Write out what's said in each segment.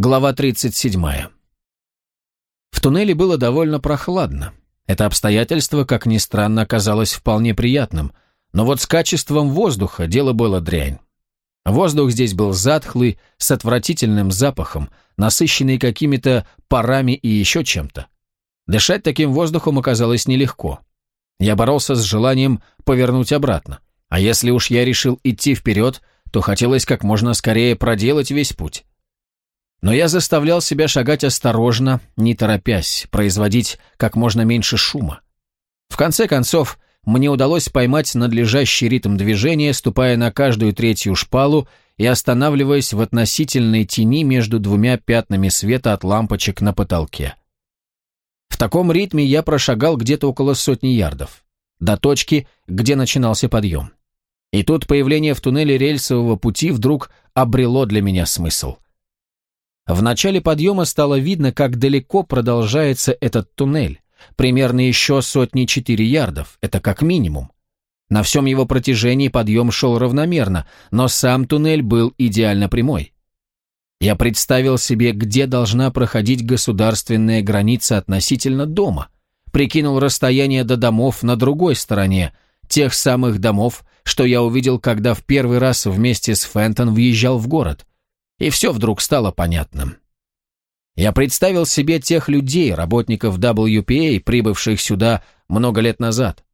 Глава 37. В туннеле было довольно прохладно. Это обстоятельство, как ни странно, оказалось вполне приятным, но вот с качеством воздуха дело было дрянь. Воздух здесь был затхлый, с отвратительным запахом, насыщенный какими-то парами и еще чем-то. Дышать таким воздухом оказалось нелегко. Я боролся с желанием повернуть обратно. А если уж я решил идти вперед, то хотелось как можно скорее проделать весь путь. Но я заставлял себя шагать осторожно, не торопясь, производить как можно меньше шума. В конце концов, мне удалось поймать надлежащий ритм движения, ступая на каждую третью шпалу и останавливаясь в относительной тени между двумя пятнами света от лампочек на потолке. В таком ритме я прошагал где-то около сотни ярдов, до точки, где начинался подъем. И тут появление в туннеле рельсового пути вдруг обрело для меня смысл – в начале подъема стало видно, как далеко продолжается этот туннель. Примерно еще сотни-четыре ярдов, это как минимум. На всем его протяжении подъем шел равномерно, но сам туннель был идеально прямой. Я представил себе, где должна проходить государственная граница относительно дома. Прикинул расстояние до домов на другой стороне, тех самых домов, что я увидел, когда в первый раз вместе с Фентон въезжал в город и все вдруг стало понятным. Я представил себе тех людей, работников WPA, прибывших сюда много лет назад.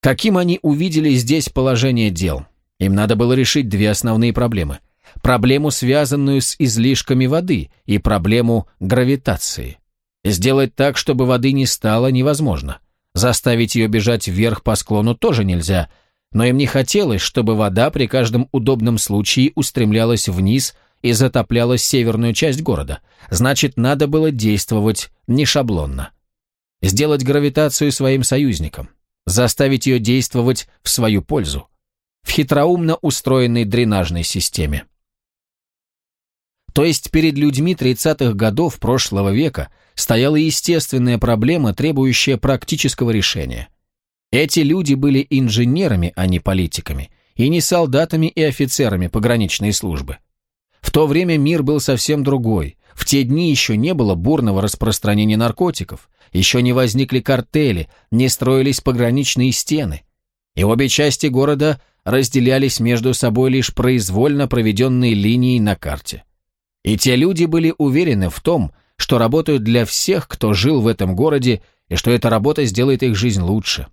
Каким они увидели здесь положение дел? Им надо было решить две основные проблемы. Проблему, связанную с излишками воды, и проблему гравитации. Сделать так, чтобы воды не стало, невозможно. Заставить ее бежать вверх по склону тоже нельзя, но им не хотелось, чтобы вода при каждом удобном случае устремлялась вниз, и затопляла северную часть города. Значит, надо было действовать не шаблонно. Сделать гравитацию своим союзником. Заставить ее действовать в свою пользу. В хитроумно устроенной дренажной системе. То есть перед людьми 30-х годов прошлого века стояла естественная проблема, требующая практического решения. Эти люди были инженерами, а не политиками, и не солдатами и офицерами пограничной службы. В то время мир был совсем другой. В те дни еще не было бурного распространения наркотиков, еще не возникли картели, не строились пограничные стены. И обе части города разделялись между собой лишь произвольно проведенной линией на карте. И те люди были уверены в том, что работают для всех, кто жил в этом городе, и что эта работа сделает их жизнь лучше.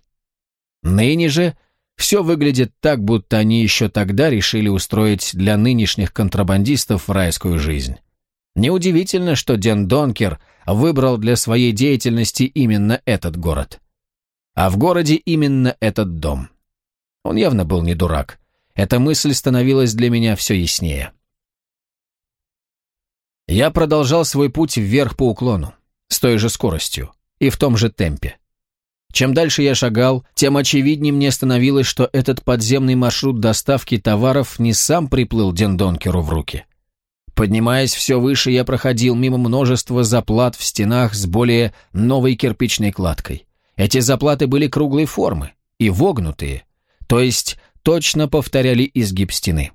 Ныне же – все выглядит так, будто они еще тогда решили устроить для нынешних контрабандистов райскую жизнь. Неудивительно, что Ден Донкер выбрал для своей деятельности именно этот город. А в городе именно этот дом. Он явно был не дурак. Эта мысль становилась для меня все яснее. Я продолжал свой путь вверх по уклону, с той же скоростью и в том же темпе. Чем дальше я шагал, тем очевиднее мне становилось, что этот подземный маршрут доставки товаров не сам приплыл Дендонкеру в руки. Поднимаясь все выше, я проходил мимо множества заплат в стенах с более новой кирпичной кладкой. Эти заплаты были круглой формы и вогнутые, то есть точно повторяли изгиб стены.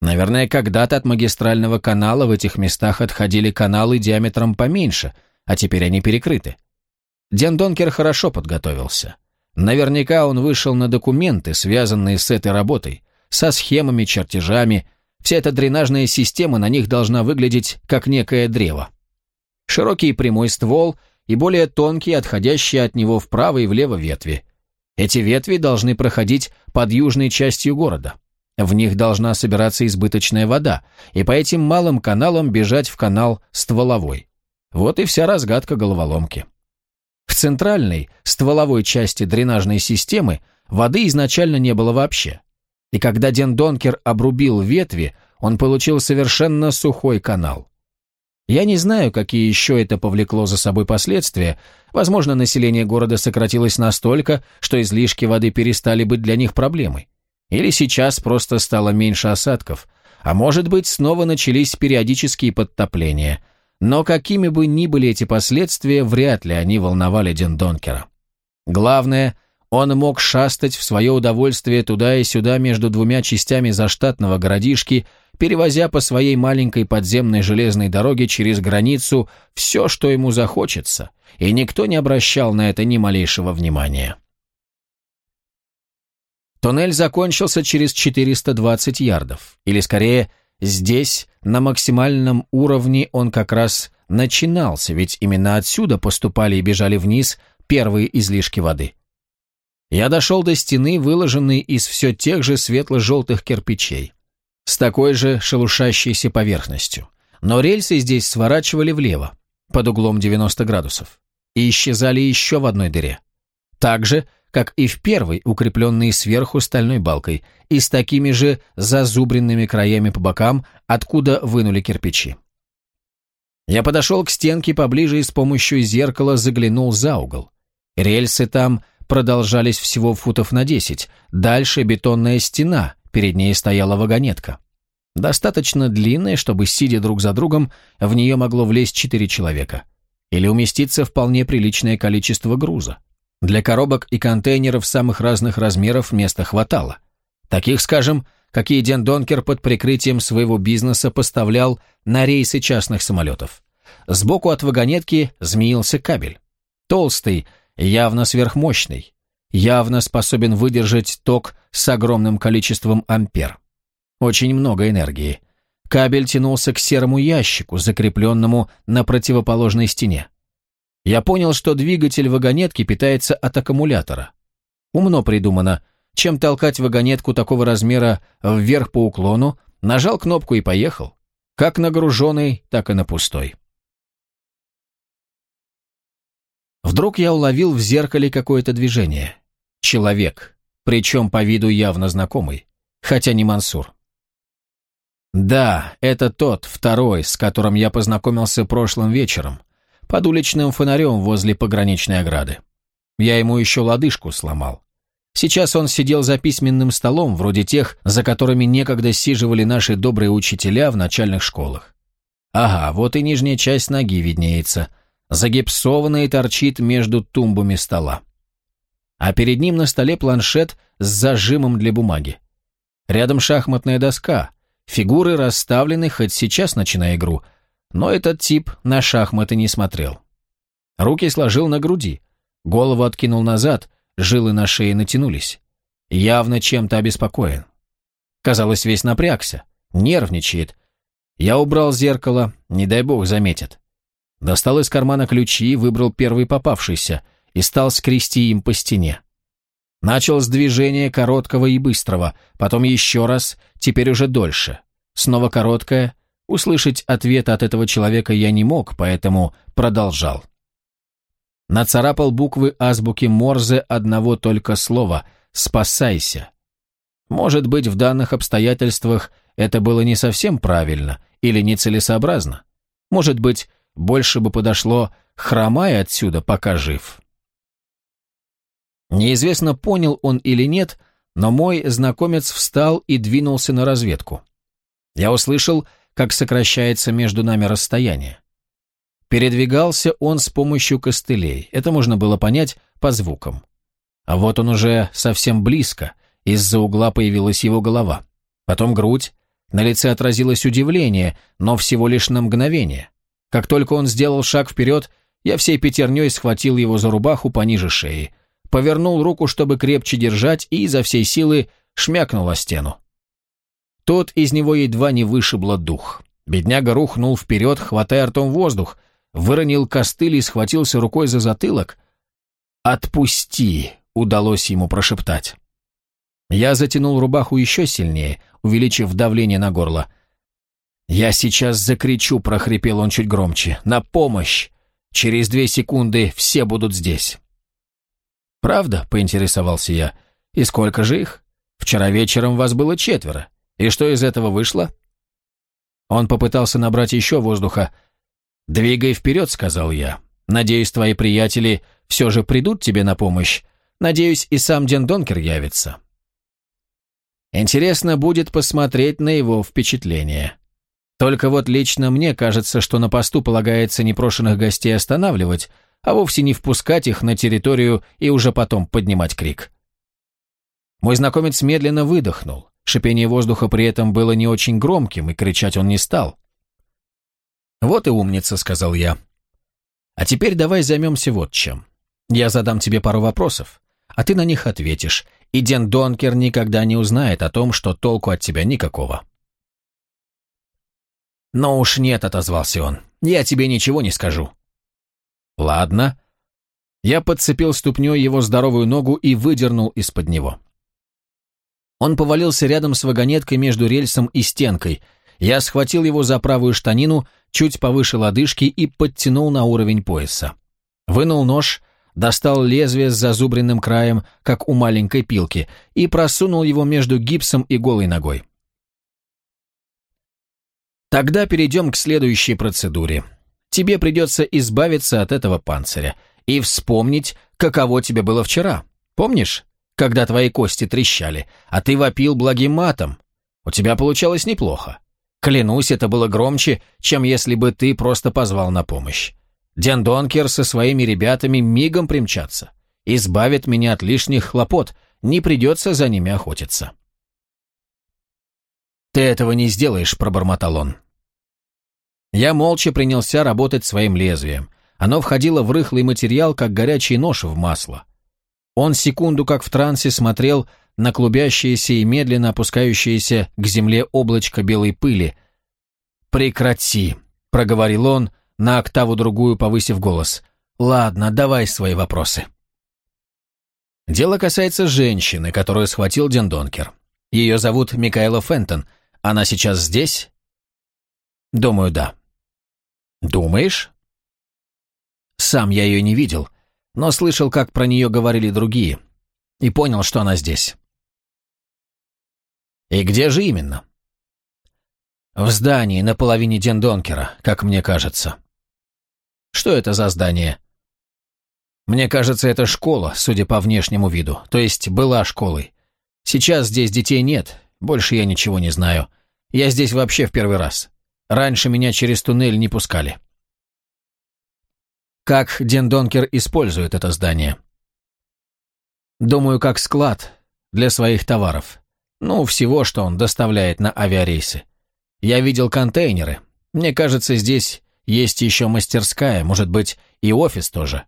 Наверное, когда-то от магистрального канала в этих местах отходили каналы диаметром поменьше, а теперь они перекрыты. Ден Донкер хорошо подготовился. Наверняка он вышел на документы, связанные с этой работой, со схемами, чертежами. Вся эта дренажная система на них должна выглядеть как некое древо. Широкий прямой ствол и более тонкие, отходящие от него вправо и влево ветви. Эти ветви должны проходить под южной частью города. В них должна собираться избыточная вода, и по этим малым каналам бежать в канал стволовой. Вот и вся разгадка головоломки. В центральной, стволовой части дренажной системы воды изначально не было вообще. И когда Ден Донкер обрубил ветви, он получил совершенно сухой канал. Я не знаю, какие еще это повлекло за собой последствия. Возможно, население города сократилось настолько, что излишки воды перестали быть для них проблемой. Или сейчас просто стало меньше осадков. А может быть, снова начались периодические подтопления – но какими бы ни были эти последствия, вряд ли они волновали Дендонкера. Главное, Он мог шастать в свое удовольствие туда и сюда между двумя частями заштатного городишки, перевозя по своей маленькой подземной железной дороге через границу все, что ему захочется, и никто не обращал на это ни малейшего внимания. Туннель закончился через 420 ярдов, или скорее, здесь, на максимальном уровне, он как раз начинался, ведь именно отсюда поступали и бежали вниз первые излишки воды. Я дошел до стены, выложенной из все тех же светло-желтых кирпичей, с такой же шелушащейся поверхностью. Но рельсы здесь сворачивали влево, под углом 90 градусов, и исчезали еще в одной дыре. Так же, как и в первой, укрепленные сверху стальной балкой, и с такими же зазубренными краями по бокам, откуда вынули кирпичи. Я подошел к стенке поближе и с помощью зеркала заглянул за угол. Рельсы там продолжались всего футов на десять. Дальше бетонная стена, перед ней стояла вагонетка. Достаточно длинная, чтобы, сидя друг за другом, в нее могло влезть четыре человека. Или уместиться вполне приличное количество груза. Для коробок и контейнеров самых разных размеров места хватало. Таких, скажем, какие Ден Донкер под прикрытием своего бизнеса поставлял на рейсы частных самолетов. Сбоку от вагонетки змеился кабель. Толстый, явно сверхмощный, явно способен выдержать ток с огромным количеством ампер. Очень много энергии. Кабель тянулся к серому ящику, закрепленному на противоположной стене. Я понял, что двигатель вагонетки питается от аккумулятора. Умно придумано. Чем толкать вагонетку такого размера вверх по уклону, нажал кнопку и поехал. Как нагруженный, так и на пустой. Вдруг я уловил в зеркале какое-то движение. Человек, причем по виду явно знакомый, хотя не Мансур. Да, это тот, второй, с которым я познакомился прошлым вечером, под уличным фонарем возле пограничной ограды. Я ему еще лодыжку сломал. Сейчас он сидел за письменным столом, вроде тех, за которыми некогда сиживали наши добрые учителя в начальных школах. Ага, вот и нижняя часть ноги виднеется, загипсованная и торчит между тумбами стола. А перед ним на столе планшет с зажимом для бумаги. Рядом шахматная доска, фигуры расставлены, хоть сейчас начиная игру – но этот тип на шахматы не смотрел. Руки сложил на груди, голову откинул назад, жилы на шее натянулись. Явно чем-то обеспокоен. Казалось, весь напрягся, нервничает. Я убрал зеркало, не дай бог заметит. Достал из кармана ключи, выбрал первый попавшийся и стал скрести им по стене. Начал с движения короткого и быстрого, потом еще раз, теперь уже дольше. Снова короткое, Услышать ответ от этого человека я не мог, поэтому продолжал. Нацарапал буквы азбуки Морзе одного только слова «спасайся». Может быть, в данных обстоятельствах это было не совсем правильно или нецелесообразно. Может быть, больше бы подошло «хромай отсюда, пока жив». Неизвестно, понял он или нет, но мой знакомец встал и двинулся на разведку. Я услышал как сокращается между нами расстояние. Передвигался он с помощью костылей, это можно было понять по звукам. А вот он уже совсем близко, из-за угла появилась его голова. Потом грудь, на лице отразилось удивление, но всего лишь на мгновение. Как только он сделал шаг вперед, я всей пятерней схватил его за рубаху пониже шеи, повернул руку, чтобы крепче держать, и изо всей силы шмякнул о стену. Тот из него едва не вышибло дух. Бедняга рухнул вперед, хватая ртом воздух, выронил костыль и схватился рукой за затылок. «Отпусти!» — удалось ему прошептать. Я затянул рубаху еще сильнее, увеличив давление на горло. «Я сейчас закричу», — прохрипел он чуть громче. «На помощь! Через две секунды все будут здесь». «Правда?» — поинтересовался я. «И сколько же их? Вчера вечером вас было четверо. И что из этого вышло? Он попытался набрать еще воздуха. «Двигай вперед», — сказал я. «Надеюсь, твои приятели все же придут тебе на помощь. Надеюсь, и сам Ден Донкер явится». Интересно будет посмотреть на его впечатление. Только вот лично мне кажется, что на посту полагается непрошенных гостей останавливать, а вовсе не впускать их на территорию и уже потом поднимать крик. Мой знакомец медленно выдохнул. Шипение воздуха при этом было не очень громким, и кричать он не стал. «Вот и умница», — сказал я. «А теперь давай займемся вот чем. Я задам тебе пару вопросов, а ты на них ответишь, и Ден Донкер никогда не узнает о том, что толку от тебя никакого». «Но уж нет», — отозвался он, — «я тебе ничего не скажу». «Ладно». Я подцепил ступней его здоровую ногу и выдернул из-под него. Он повалился рядом с вагонеткой между рельсом и стенкой. Я схватил его за правую штанину, чуть повыше лодыжки и подтянул на уровень пояса. Вынул нож, достал лезвие с зазубренным краем, как у маленькой пилки, и просунул его между гипсом и голой ногой. Тогда перейдем к следующей процедуре. Тебе придется избавиться от этого панциря и вспомнить, каково тебе было вчера. Помнишь, когда твои кости трещали, а ты вопил благим матом? У тебя получалось неплохо. Клянусь, это было громче, чем если бы ты просто позвал на помощь. Ден Донкер со своими ребятами мигом примчатся. Избавит меня от лишних хлопот, не придется за ними охотиться. «Ты этого не сделаешь», — пробормотал он. Я молча принялся работать своим лезвием. Оно входило в рыхлый материал, как горячий нож в масло. Он секунду, как в трансе, смотрел на клубящееся и медленно опускающееся к земле облачко белой пыли. «Прекрати», — проговорил он, на октаву другую повысив голос. «Ладно, давай свои вопросы». Дело касается женщины, которую схватил Дендонкер. Ее зовут Микаэла Фентон. Она сейчас здесь? Думаю, да. Думаешь? Сам я ее не видел, но слышал, как про нее говорили другие, и понял, что она здесь. И где же именно? В здании на половине Дендонкера, как мне кажется. Что это за здание? Мне кажется, это школа, судя по внешнему виду, то есть была школой. Сейчас здесь детей нет, больше я ничего не знаю. Я здесь вообще в первый раз. Раньше меня через туннель не пускали. Как Дендонкер использует это здание? Думаю, как склад для своих товаров. Ну, всего, что он доставляет на авиарейсы. Я видел контейнеры. Мне кажется, здесь есть еще мастерская, может быть, и офис тоже.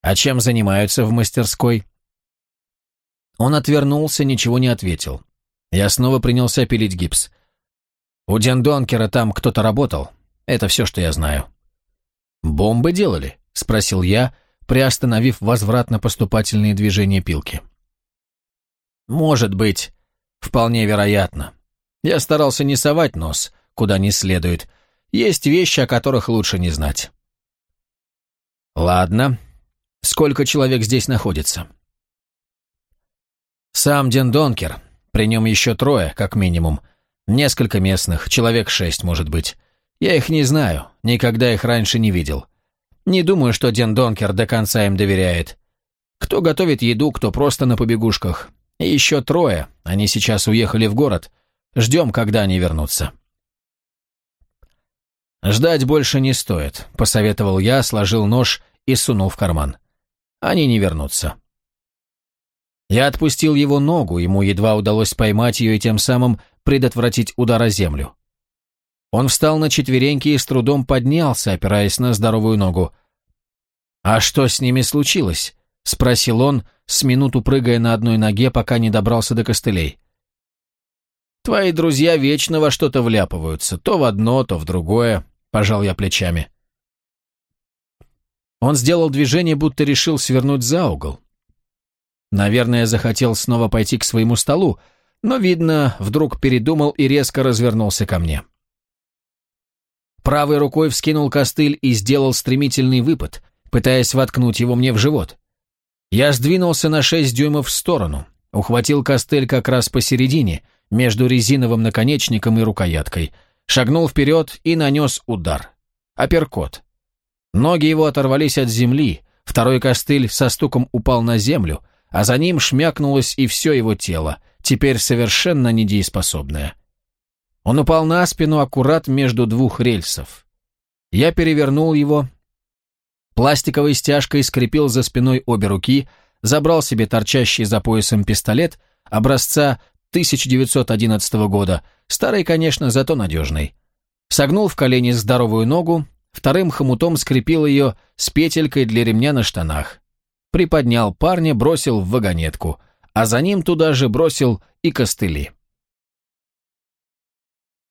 А чем занимаются в мастерской? Он отвернулся, ничего не ответил. Я снова принялся пилить гипс. У Дендонкера там кто-то работал. Это все, что я знаю. «Бомбы делали?» — спросил я, приостановив возвратно-поступательные движения пилки. «Может быть. Вполне вероятно. Я старался не совать нос, куда не следует. Есть вещи, о которых лучше не знать». «Ладно. Сколько человек здесь находится?» «Сам Дендонкер. При нем еще трое, как минимум. Несколько местных, человек шесть, может быть. Я их не знаю, никогда их раньше не видел. Не думаю, что Ден Донкер до конца им доверяет. Кто готовит еду, кто просто на побегушках. И еще трое, они сейчас уехали в город. Ждем, когда они вернутся. «Ждать больше не стоит», — посоветовал я, сложил нож и сунул в карман. «Они не вернутся». Я отпустил его ногу, ему едва удалось поймать ее и тем самым предотвратить удар о землю. Он встал на четвереньки и с трудом поднялся, опираясь на здоровую ногу. «А что с ними случилось?» — спросил он, с минуту прыгая на одной ноге, пока не добрался до костылей. «Твои друзья вечно во что-то вляпываются, то в одно, то в другое», — пожал я плечами. Он сделал движение, будто решил свернуть за угол. Наверное, захотел снова пойти к своему столу, но, видно, вдруг передумал и резко развернулся ко мне. Правой рукой вскинул костыль и сделал стремительный выпад, пытаясь воткнуть его мне в живот. Я сдвинулся на шесть дюймов в сторону, ухватил костыль как раз посередине, между резиновым наконечником и рукояткой, шагнул вперед и нанес удар. Апперкот. Ноги его оторвались от земли, второй костыль со стуком упал на землю, а за ним шмякнулось и все его тело, теперь совершенно недееспособное. Он упал на спину аккурат между двух рельсов. Я перевернул его, Пластиковой стяжкой скрепил за спиной обе руки, забрал себе торчащий за поясом пистолет образца 1911 года, старый, конечно, зато надежный. Согнул в колени здоровую ногу, вторым хомутом скрепил ее с петелькой для ремня на штанах. Приподнял парня, бросил в вагонетку, а за ним туда же бросил и костыли.